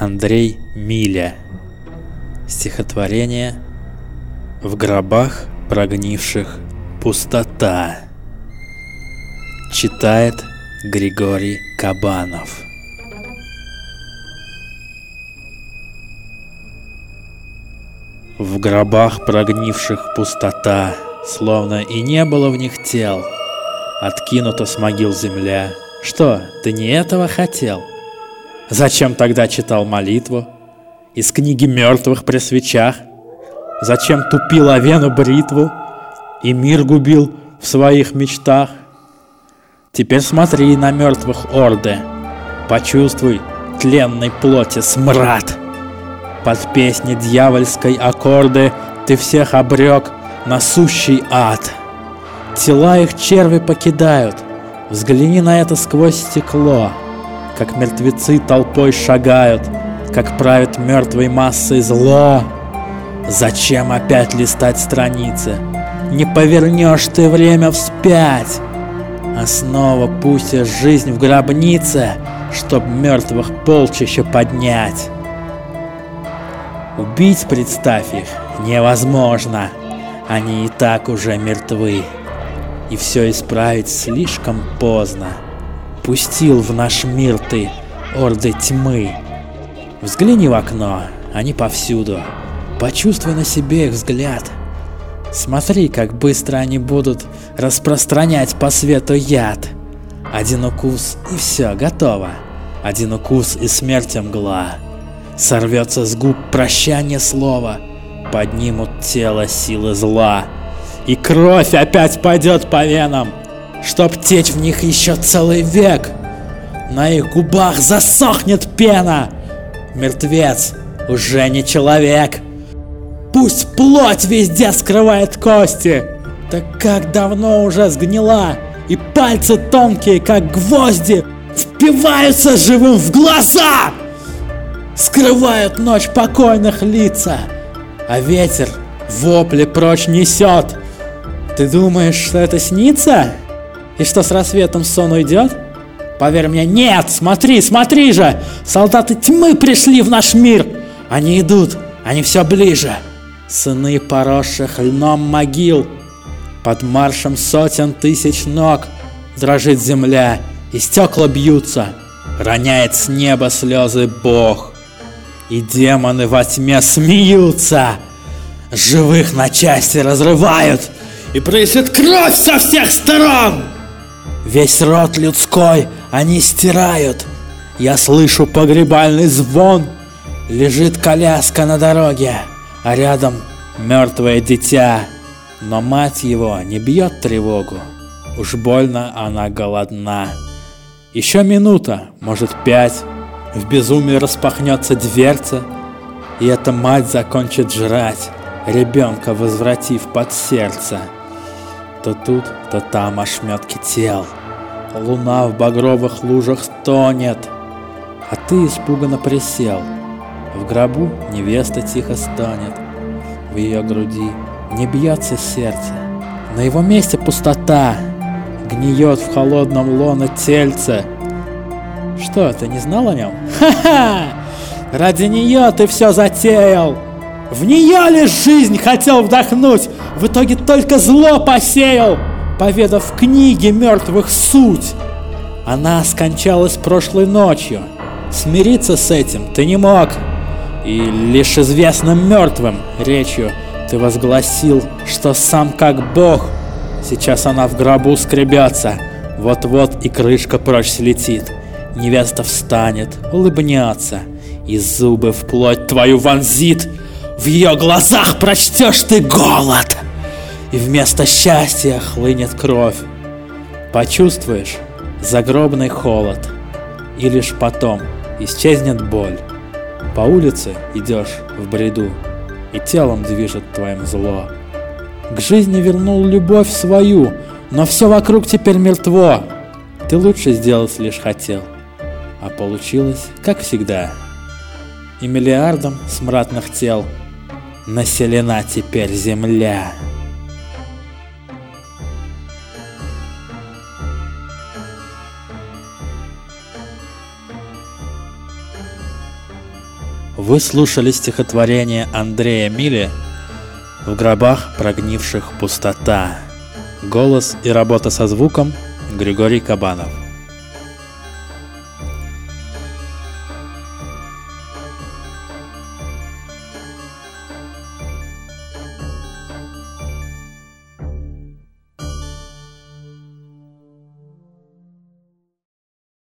Андрей Миля. Стихотворение «В гробах прогнивших пустота». Читает Григорий Кабанов. В гробах прогнивших пустота, Словно и не было в них тел. Откинута с могил земля. Что, ты не этого хотел? Зачем тогда читал молитву? Из книги мертвых при свечах? Зачем тупил овену бритву? И мир губил в своих мечтах? Теперь смотри на мертвых орды. Почувствуй тленной плоти смрад. Под песни дьявольской аккорды Ты всех обрек на сущий ад. Тела их черви покидают. Взгляни на это сквозь стекло как мертвецы толпой шагают, как правит мертвой массой зло. Зачем опять листать страницы? Не повернешь ты время вспять. А снова пустишь жизнь в гробнице, чтоб мертвых полчища поднять. Убить, представь их, невозможно. Они и так уже мертвы. И все исправить слишком поздно пустил в наш мир ты орды тьмы. Взгляни в окно, они повсюду. Почувствуй на себе их взгляд. Смотри, как быстро они будут распространять по свету яд. Один укус и все, готово. Один укус и смерть мгла. Сорвется с губ прощание слова. Поднимут тело силы зла. И кровь опять пойдет по венам чтоб течь в них еще целый век. На их губах засохнет пена. Мертвец уже не человек. Пусть плоть везде скрывает кости. Так как давно уже сгнила, и пальцы тонкие, как гвозди, впиваются живым в глаза. Скрывают ночь покойных лица, а ветер вопли прочь несет. Ты думаешь, что это снится? И что с рассветом сон уйдет? Поверь мне, нет! Смотри, смотри же! Солдаты тьмы пришли в наш мир! Они идут, они все ближе. Сыны поросших льном могил. Под маршем сотен тысяч ног дрожит земля, и стекла бьются. Роняет с неба слезы Бог. И демоны во тьме смеются. Живых на части разрывают, и прыщет кровь со всех сторон. Весь род людской они стирают. Я слышу погребальный звон. Лежит коляска на дороге, а рядом мертвое дитя. Но мать его не бьет тревогу. Уж больно она голодна. Еще минута, может пять. В безумии распахнется дверца, и эта мать закончит жрать, ребенка возвратив под сердце. То тут, то там ошметки тел. Луна в багровых лужах стонет, а ты испуганно присел. В гробу невеста тихо стонет, в ее груди не бьется сердце. На его месте пустота, гниет в холодном лоно тельце. Что, ты не знал о нем? Ха-ха! Ради нее ты все затеял! В нее лишь жизнь хотел вдохнуть, в итоге только зло посеял, поведав книге мертвых суть. Она скончалась прошлой ночью. Смириться с этим ты не мог. И лишь известным мертвым речью ты возгласил, что сам как бог. Сейчас она в гробу скребется, вот-вот и крышка прочь слетит. Невеста встанет, улыбнется, и зубы вплоть твою вонзит. В ее глазах прочтешь ты голод, и вместо счастья хлынет кровь. Почувствуешь загробный холод, и лишь потом исчезнет боль. По улице идешь в бреду, и телом движет твоим зло. К жизни вернул любовь свою, но все вокруг теперь мертво. Ты лучше сделать лишь хотел, а получилось, как всегда. И миллиардом смрадных тел – населена теперь земля. Вы слушали стихотворение Андрея Мили «В гробах прогнивших пустота». Голос и работа со звуком Григорий Кабанов.